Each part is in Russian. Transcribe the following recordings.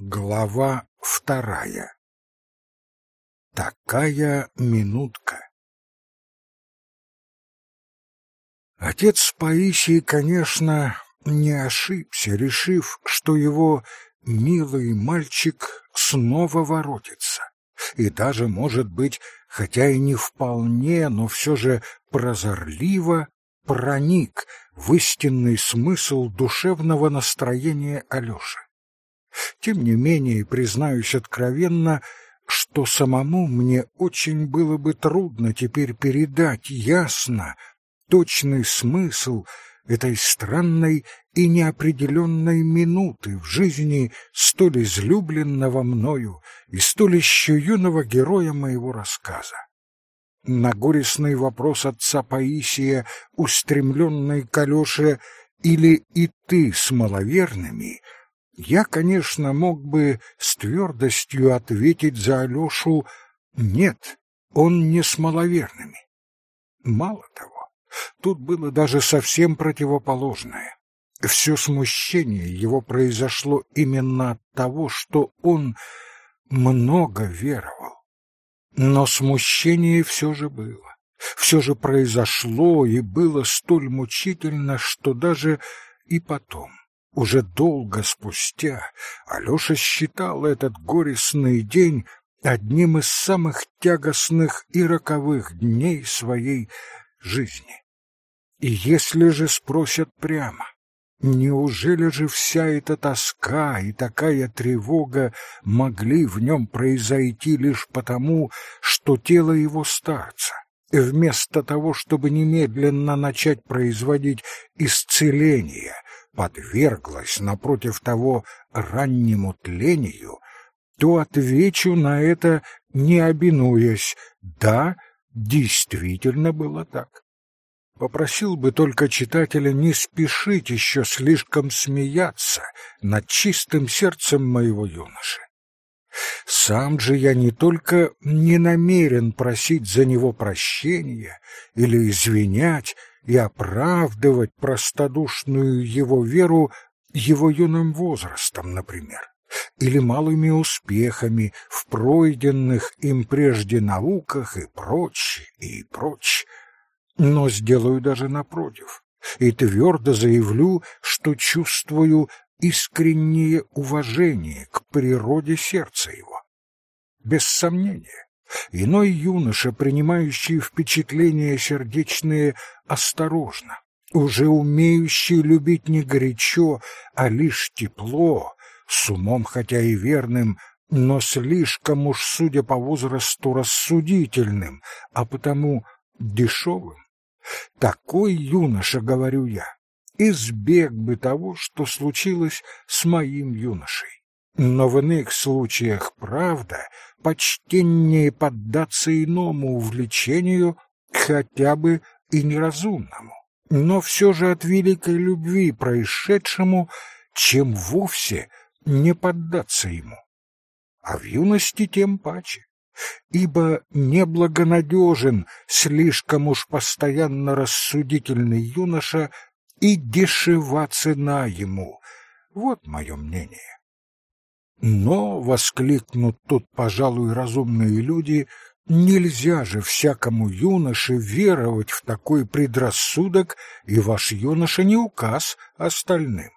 Глава вторая Такая минутка Отец Паисий, конечно, не ошибся, решив, что его милый мальчик снова воротится. И даже, может быть, хотя и не вполне, но все же прозорливо проник в истинный смысл душевного настроения Алёши. Тем не менее, признаюсь откровенно, что самому мне очень было бы трудно теперь передать ясно точный смысл этой странной и неопределенной минуты в жизни столь излюбленного мною и столь еще юного героя моего рассказа. На горестный вопрос отца Паисия, устремленный к Алёше, «Или и ты с маловерными?» Я, конечно, мог бы с твердостью ответить за Алёшу «нет, он не с маловерными». Мало того, тут было даже совсем противоположное. Все смущение его произошло именно от того, что он много веровал. Но смущение все же было. Все же произошло и было столь мучительно, что даже и потом, уже долго спустя, Алёша считал этот горестный день одним из самых тягостных и роковых дней своей жизни. И если же спросят прямо, неужели же вся эта тоска и такая тревога могли в нем произойти лишь потому, что тело его старца, вместо того, чтобы немедленно начать производить исцеление, подверглась напротив того раннему тлению, то отвечу на это, не обинуясь, да, действительно было так. Попросил бы только читателя не спешить еще слишком смеяться над чистым сердцем моего юноши. Сам же я не только не намерен просить за него прощения или извинять, и оправдывать простодушную его веру его юным возрастом, например, или малыми успехами в пройденных им прежде науках и прочь, и прочь. Но сделаю даже напротив, и твердо заявлю, что чувствую искреннее уважение к природе сердца его. Без сомнения, Иной юноша, принимающий впечатления сердечные осторожно, уже умеющий любить не горячо, а лишь тепло, с умом хотя и верным, но слишком уж, судя по возрасту, рассудительным, а потому дешевым. Такой юноша, говорю я, избег бы того, что случилось с моим юношей. Но в иных случаях, правда, почтеннее поддаться иному увлечению, хотя бы и неразумному, но все же от великой любви происшедшему, чем вовсе не поддаться ему. А в юности тем паче, ибо неблагонадежен слишком уж постоянно рассудительный юноша и дешева цена ему. Вот мое мнение. Но, — воскликнут тут, пожалуй, разумные люди, — нельзя же всякому юноше веровать в такой предрассудок, и ваш юноша не указ остальным.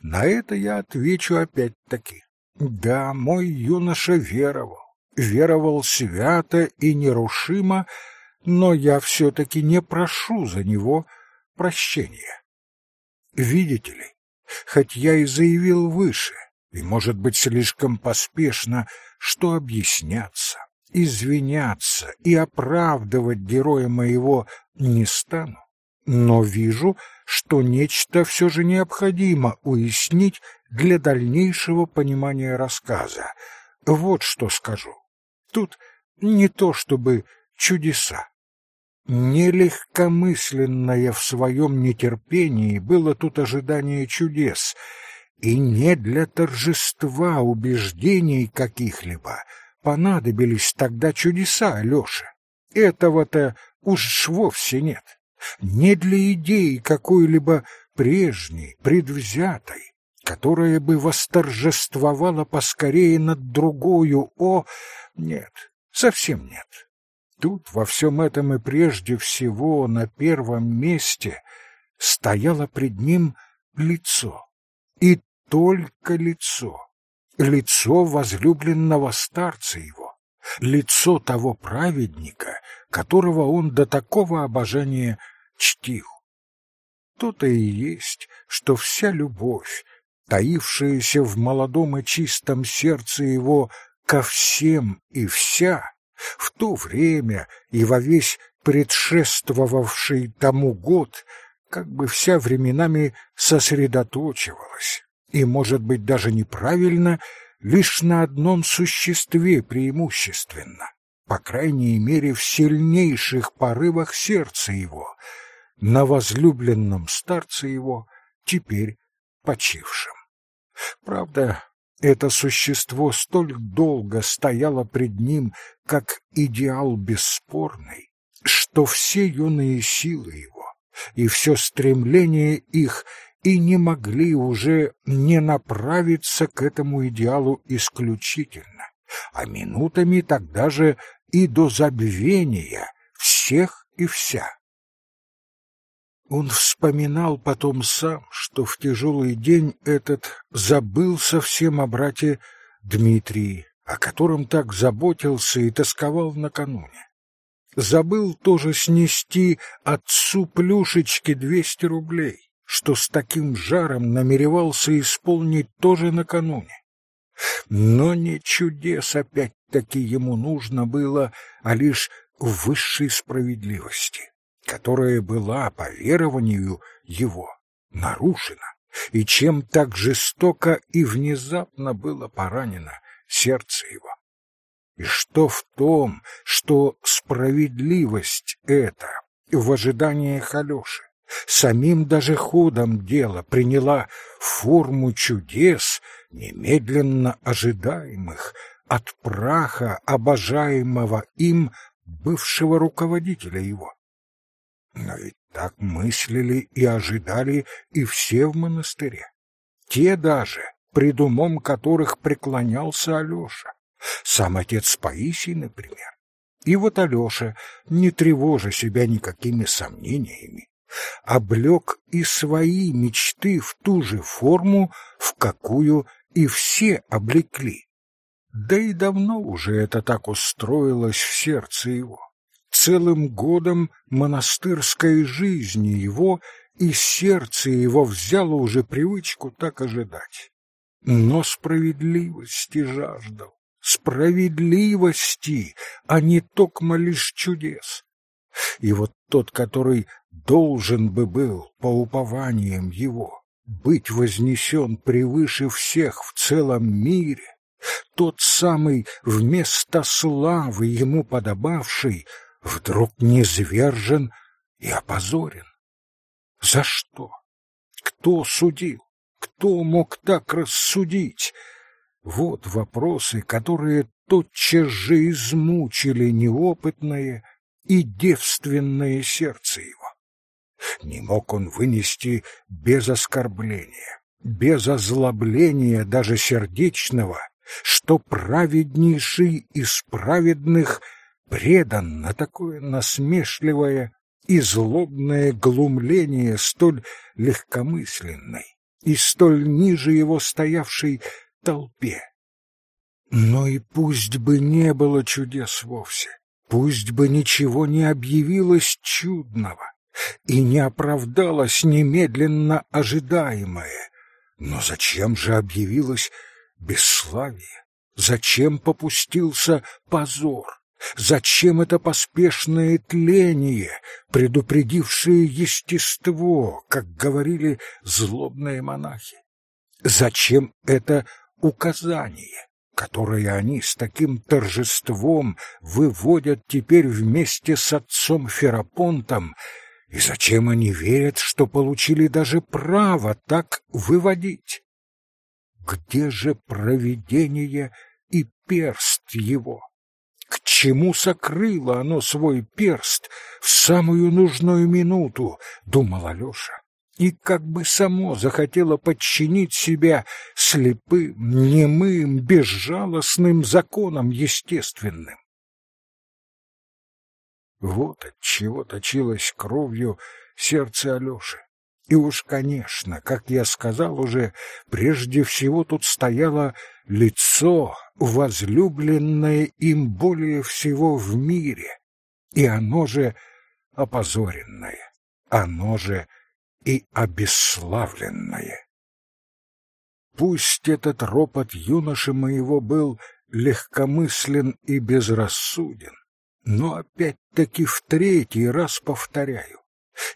На это я отвечу опять-таки. Да, мой юноша веровал, веровал свято и нерушимо, но я все-таки не прошу за него прощения. Видите ли, хоть я и заявил выше, и, может быть, слишком поспешно, что объясняться, извиняться и оправдывать героя моего не стану, но вижу, что нечто все же необходимо уяснить для дальнейшего понимания рассказа. Вот что скажу. Тут не то чтобы чудеса. Нелегкомысленное в своем нетерпении было тут ожидание чудес — и не для торжества убеждений каких-либо понадобились тогда чудеса, Алёша. Этого-то уж вовсе нет. Не для идеи какой-либо прежней, предвзятой, которое бы восторжествовало поскорее над другою. О, нет, совсем нет. Тут во всем этом и прежде всего на первом месте стояло пред ним лицо. И только лицо. Лицо возлюбленного старца его. Лицо того праведника, которого он до такого обожания чтил. То-то и есть, что вся любовь, таившаяся в молодом и чистом сердце его ко всем и вся, в то время и во весь предшествовавший тому год, как бы вся временами сосредоточивалась, и, может быть, даже неправильно, лишь на одном существе преимущественно, по крайней мере, в сильнейших порывах сердца его, на возлюбленном старце его, теперь почившем. Правда, это существо столь долго стояло пред ним, как идеал бесспорный, что все юные силы его и все стремление их и не могли уже не направиться к этому идеалу исключительно, а минутами тогда же и до забвения всех и вся. Он вспоминал потом сам, что в тяжелый день этот забыл совсем о брате Дмитрии, о котором так заботился и тосковал накануне. Забыл тоже снести отцу Плюшечке двести рублей, что с таким жаром намеревался исполнить тоже накануне. Но не чудес опять-таки ему нужно было, а лишь высшей справедливости которая была, по верованию его, нарушена, и чем так жестоко и внезапно было поранено сердце его. И что в том, что справедливость эта в ожидании Алеши самим даже ходом дела приняла форму чудес, немедленно ожидаемых от праха обожаемого им бывшего руководителя его. Но ведь так мыслили и ожидали и все в монастыре. Те даже, пред умом которых преклонялся Алеша. Сам отец Паисий, например. И вот Алеша, не тревожа себя никакими сомнениями, облег и свои мечты в ту же форму, в какую и все облекли. Да и давно уже это так устроилось в сердце его целым годом монастырской жизни его, и сердце его взяло уже привычку так ожидать. Но справедливости жаждал, справедливости, а не токмо лишь чудес. И вот тот, который должен бы был, по упованиям его, быть вознесен превыше всех в целом мире, тот самый вместо славы ему подобавший, вдруг низвержен и опозорен. За что? Кто судил? Кто мог так рассудить? Вот вопросы, которые тотчас же измучили неопытное и девственное сердце его. Не мог он вынести без оскорбления, без озлобления даже сердечного, что праведнейший из праведных — предан на такое насмешливое и злобное глумление столь легкомысленной и столь ниже его стоявшей толпе. Но и пусть бы не было чудес вовсе, пусть бы ничего не объявилось чудного и не оправдалось немедленно ожидаемое, но зачем же объявилось бесславие? Зачем попустился позор? Зачем это поспешное тление, предупредившее естество, как говорили злобные монахи? Зачем это указание, которое они с таким торжеством выводят теперь вместе с отцом Ферапонтом, и зачем они верят, что получили даже право так выводить? Где же провидение и перст его? К чему сокрыло оно свой перст в самую нужную минуту, думал Алёша. и как бы само захотело подчинить себя слепым, немым, безжалостным законам естественным. Вот от чего точилось кровью сердце Алёши. И уж, конечно, как я сказал уже, прежде всего тут стояло лицо, возлюбленное им более всего в мире, и оно же опозоренное, оно же и обесславленное. Пусть этот ропот юноши моего был легкомыслен и безрассуден, но опять-таки в третий раз повторяю,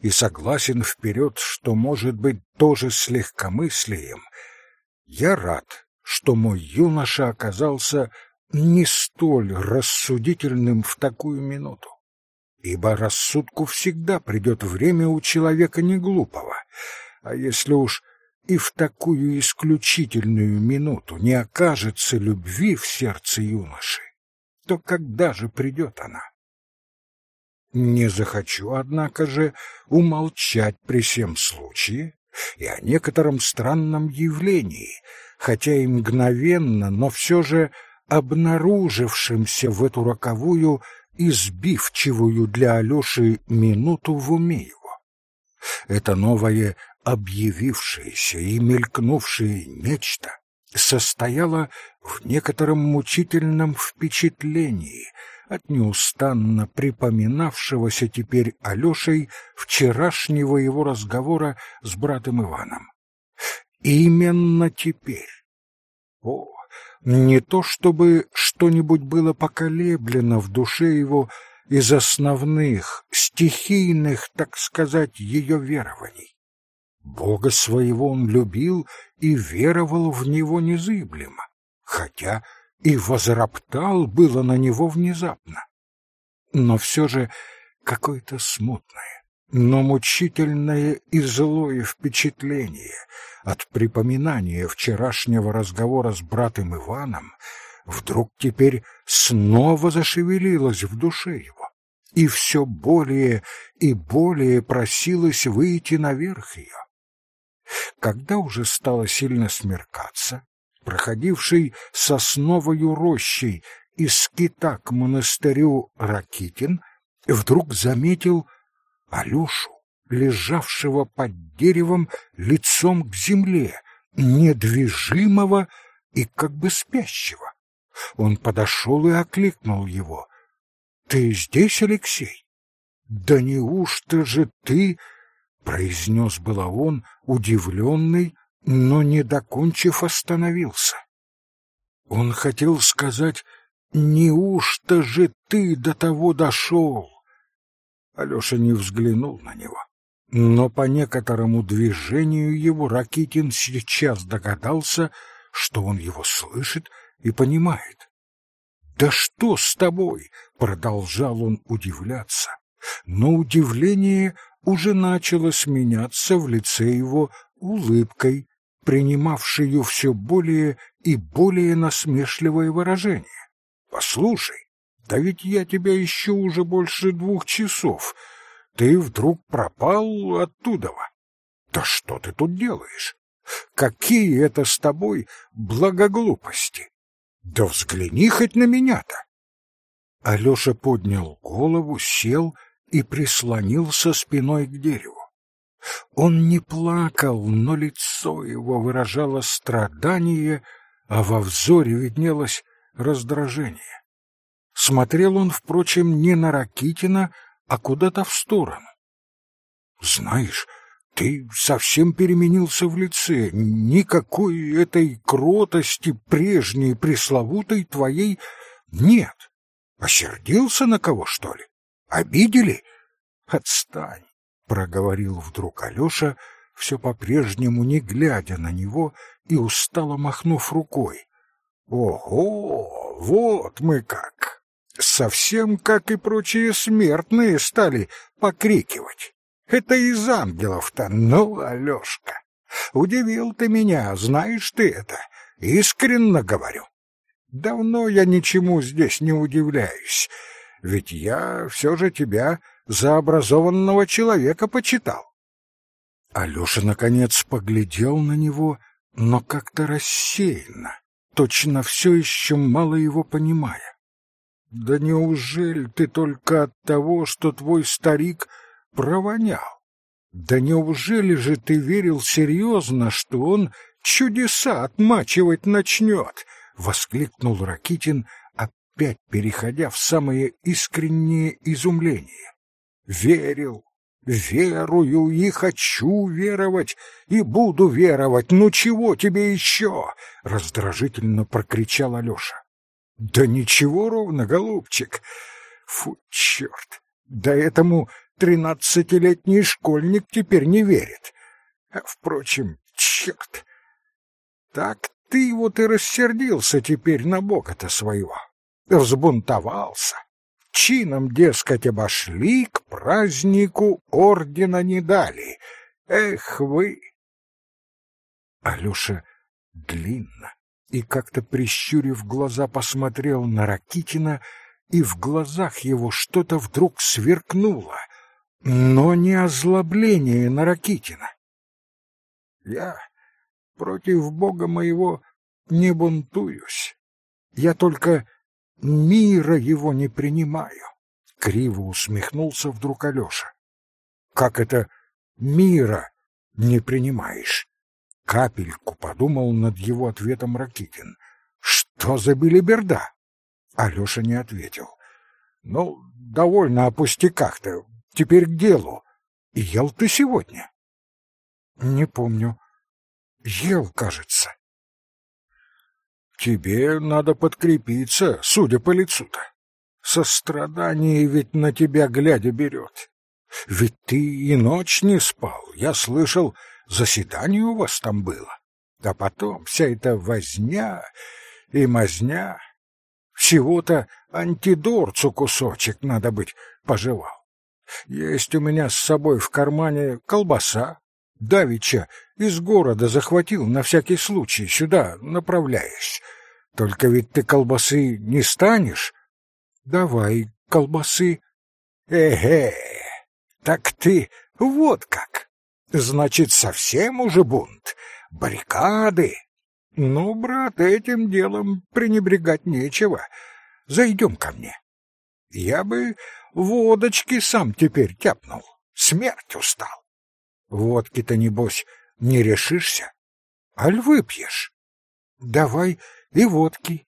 и согласен вперед, что, может быть, тоже с легкомыслием, я рад, что мой юноша оказался не столь рассудительным в такую минуту ибо рассудку всегда придет время у человека неглупого, а если уж и в такую исключительную минуту не окажется любви в сердце юноши, то когда же придет она? Не захочу, однако же, умолчать при всем случае и о некотором странном явлении, хотя и мгновенно, но все же обнаружившемся в эту роковую избивчивую для Алёши минуту в уме его. Это новое объявившееся и мелькнувшее нечто состояло в некотором мучительном впечатлении от неустанно припоминавшегося теперь Алёшей вчерашнего его разговора с братом Иваном. Именно теперь. О, не то чтобы что-нибудь было поколеблено в душе его из основных, стихийных, так сказать, ее верований. Бога своего он любил и веровал в него незыблемо, хотя и возроптал было на него внезапно. Но все же какое-то смутное, но мучительное и злое впечатление от припоминания вчерашнего разговора с братом Иваном вдруг теперь снова зашевелилось в душе его, и все более и более просилось выйти наверх ее. Когда уже стало сильно смеркаться, проходивший сосновою рощей из кита к монастырю Ракитин вдруг заметил Алёшу, лежавшего под деревом лицом к земле, недвижимого и как бы спящего. Он подошел и окликнул его. — Ты здесь, Алексей? — Да неужто же ты... — произнес было он, удивленный, но, не докончив, остановился. Он хотел сказать «Неужто же ты до того дошел?» Алеша не взглянул на него. Но по некоторому движению его Ракитин сейчас догадался, что он его слышит и понимает. «Да что с тобой?» — продолжал он удивляться. Но удивление уже начало сменяться в лице его улыбкой, принимавшую все более и более насмешливое выражение. «Послушай, да ведь я тебя ищу уже больше двух часов. Ты вдруг пропал оттуда. Да что ты тут делаешь? Какие это с тобой благоглупости? Да взгляни хоть на меня-то. Алёша поднял голову, сел и прислонился спиной к дереву. Он не плакал, но лицо его выражало страдание, а во взоре виднелось раздражение. Смотрел он, впрочем, не на Ракитина, а куда-то в сторону. «Знаешь, ты совсем переменился в лице. Никакой этой кротости прежней пресловутой твоей нет. Осердился на кого, что ли? Обидели? Отстань, — проговорил вдруг Алеша, все по-прежнему не глядя на него и устало махнув рукой. Ого, вот мы как! совсем как и прочие смертные стали покрикивать. Это из ангелов-то, ну, Алёшка, удивил ты меня, знаешь ты это, искренно говорю. Давно я ничему здесь не удивляюсь, ведь я все же тебя за образованного человека почитал. Алёша, наконец, поглядел на него, но как-то рассеянно, точно все еще мало его понимая. «Да неужели ты только от того, что твой старик провонял? Да неужели же ты верил серьезно, что он чудеса отмачивать начнет?» — воскликнул Ракитин, опять переходя в самое искреннее изумление. «Верил, верую и хочу веровать, и буду веровать. Ну чего тебе еще?» — раздражительно прокричал Алеша. «Да ничего ровно, голубчик. Фу, черт! Да этому тринадцатилетний школьник теперь не верит. А, впрочем, черт! Так ты вот и рассердился теперь на бога-то своего. Взбунтовался. Чином, дескать, обошли, к празднику ордена не дали. Эх вы! Алёша длинно и как-то прищурив глаза посмотрел на Ракитина, и в глазах его что-то вдруг сверкнуло, но не озлобление на Ракитина. Я против Бога моего не бунтуюсь. Я только мира его не принимаю. Криво усмехнулся вдруг Алёша. Как это мира не принимаешь? Капельку подумал над его ответом Ракитин. Что за белиберда? Алёша не ответил. Ну, довольно о пустяках-то. Теперь к делу. Ел ты сегодня? Не помню. Ел, кажется. Тебе надо подкрепиться, судя по лицу-то. Сострадание ведь на тебя глядя берет. Ведь ты и ночь не спал. Я слышал, заседание у вас там было. А потом вся эта возня и мазня. Всего-то антидорцу кусочек, надо быть, пожевал. Есть у меня с собой в кармане колбаса. Давича из города захватил на всякий случай, сюда направляясь. Только ведь ты колбасы не станешь. Давай колбасы. Эге, так ты вот как. Значит, совсем уже бунт. Баррикады. Ну, брат, этим делом пренебрегать нечего. Зайдем ко мне. Я бы водочки сам теперь тяпнул. Смерть устал. Водки-то, небось, не решишься? Аль выпьешь? Давай и водки.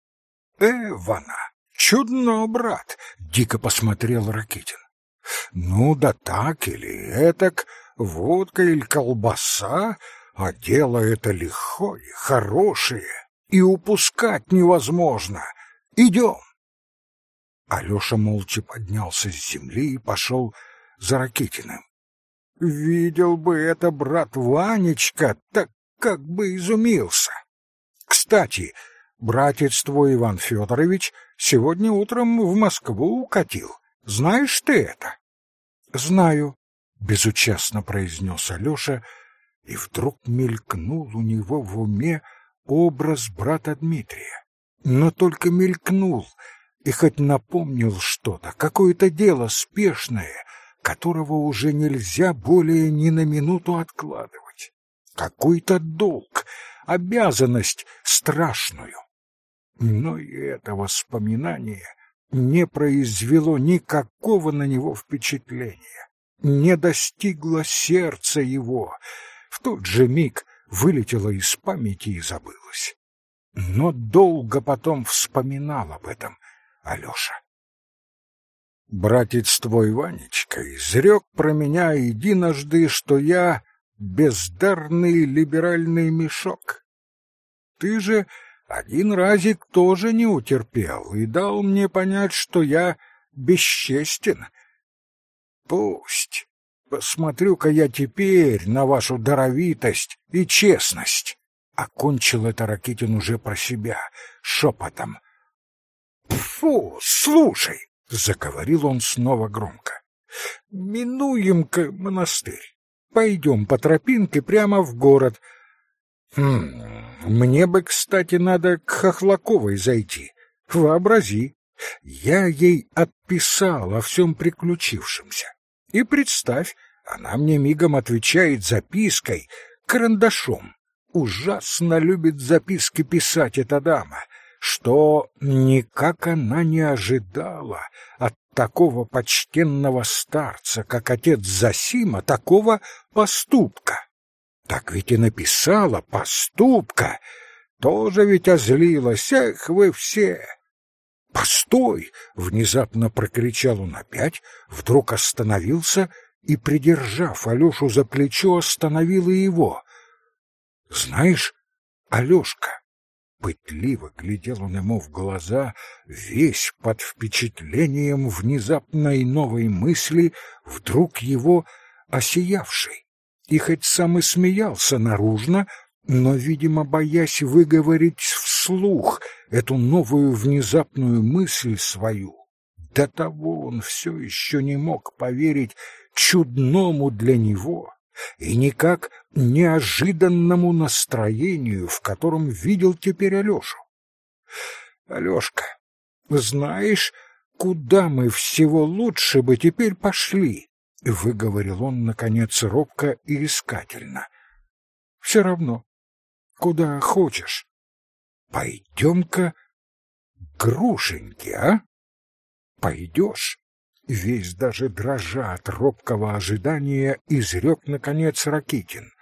Эвана, чудно, брат, дико посмотрел Ракитин. Ну да так или этак, водка или колбаса, а дело это лихое, хорошее, и упускать невозможно. Идем. Алёша молча поднялся с земли и пошел за Ракитиным. Видел бы это брат Ванечка, так как бы изумился. Кстати, братец твой Иван Федорович сегодня утром в Москву укатил. Знаешь ты это? Знаю, безучастно произнес Алёша, и вдруг мелькнул у него в уме образ брата Дмитрия. Но только мелькнул, и хоть напомнил что-то, какое-то дело спешное, которого уже нельзя более ни на минуту откладывать. Какой-то долг, обязанность страшную. Но и это воспоминание не произвело никакого на него впечатления, не достигло сердца его, в тот же миг вылетело из памяти и забылось. Но долго потом вспоминал об этом Алёша. Братец твой Ванечка изрек про меня единожды, что я бездарный либеральный мешок. Ты же один разик тоже не утерпел и дал мне понять, что я бесчестен. Пусть. Посмотрю-ка я теперь на вашу даровитость и честность. Окончил это Ракитин уже про себя, шепотом. Фу, слушай, Заговорил он снова громко. «Минуем-ка монастырь. Пойдем по тропинке прямо в город. Хм, мне бы, кстати, надо к Хохлаковой зайти. Вообрази, я ей отписал о всем приключившемся. И представь, Она мне мигом отвечает запиской, карандашом. Ужасно любит записки писать эта дама, что никак она не ожидала от такого почтенного старца, как отец Засима, такого поступка. Так ведь и написала поступка, тоже ведь озлилась, эх вы все! «Постой!» — внезапно прокричал он опять, вдруг остановился и, придержав Алешу за плечо, остановил и его. «Знаешь, Алешка, Пытливо глядел он ему в глаза, весь под впечатлением внезапной новой мысли, вдруг его осиявшей. И хоть сам и смеялся наружно, но, видимо, боясь выговорить вслух эту новую внезапную мысль свою, до того он все еще не мог поверить чудному для него и никак неожиданному настроению, в котором видел теперь Алешу. Алешка, знаешь, куда мы всего лучше бы теперь пошли? выговорил он наконец робко и искательно. Все равно, куда хочешь. Пойдем-ка к Грушеньке, а? Пойдешь? Весь даже дрожа от робкого ожидания, изрек, наконец, Ракитин.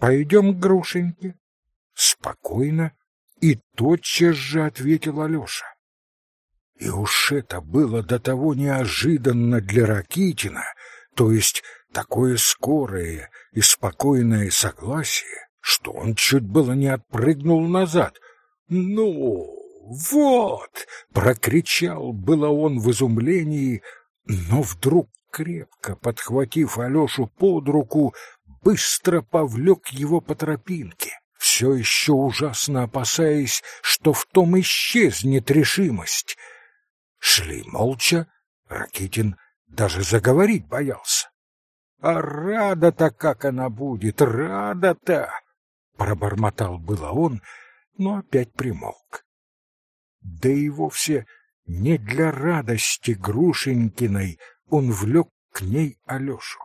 «Пойдем к Грушеньке». Спокойно и тотчас же ответил Алеша. И уж это было до того неожиданно для Ракитина, то есть такое скорое и спокойное согласие, что он чуть было не отпрыгнул назад. «Ну, вот!» — прокричал было он в изумлении, но вдруг, крепко подхватив Алешу под руку, быстро повлек его по тропинке, все еще ужасно опасаясь, что в том исчезнет решимость. Шли молча, Ракитин даже заговорить боялся. А рада-то как она будет, рада-то! Пробормотал было он, но опять примолк да и вовсе не для радости Грушенькиной он влек к ней Алешу.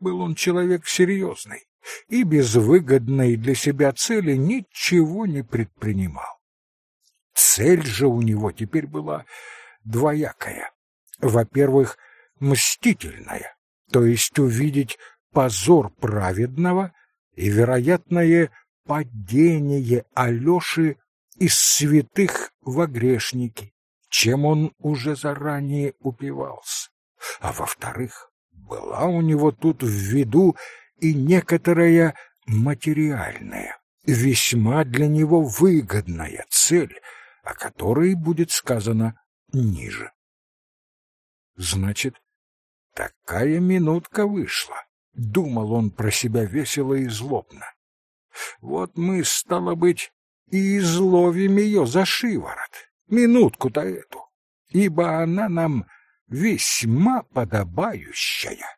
Был он человек серьезный и без выгодной для себя цели ничего не предпринимал. Цель же у него теперь была двоякая. Во-первых, мстительная, то есть увидеть позор праведного и вероятное падение Алёши из святых во грешники, чем он уже заранее упивался. А во-вторых, была у него тут в виду и некоторая материальная, весьма для него выгодная цель, о которой будет сказано ниже. Значит, такая минутка вышла, думал он про себя весело и злобно. Вот мы, стало быть, и изловим ее за шиворот, минутку-то эту, ибо она нам весьма подобающая.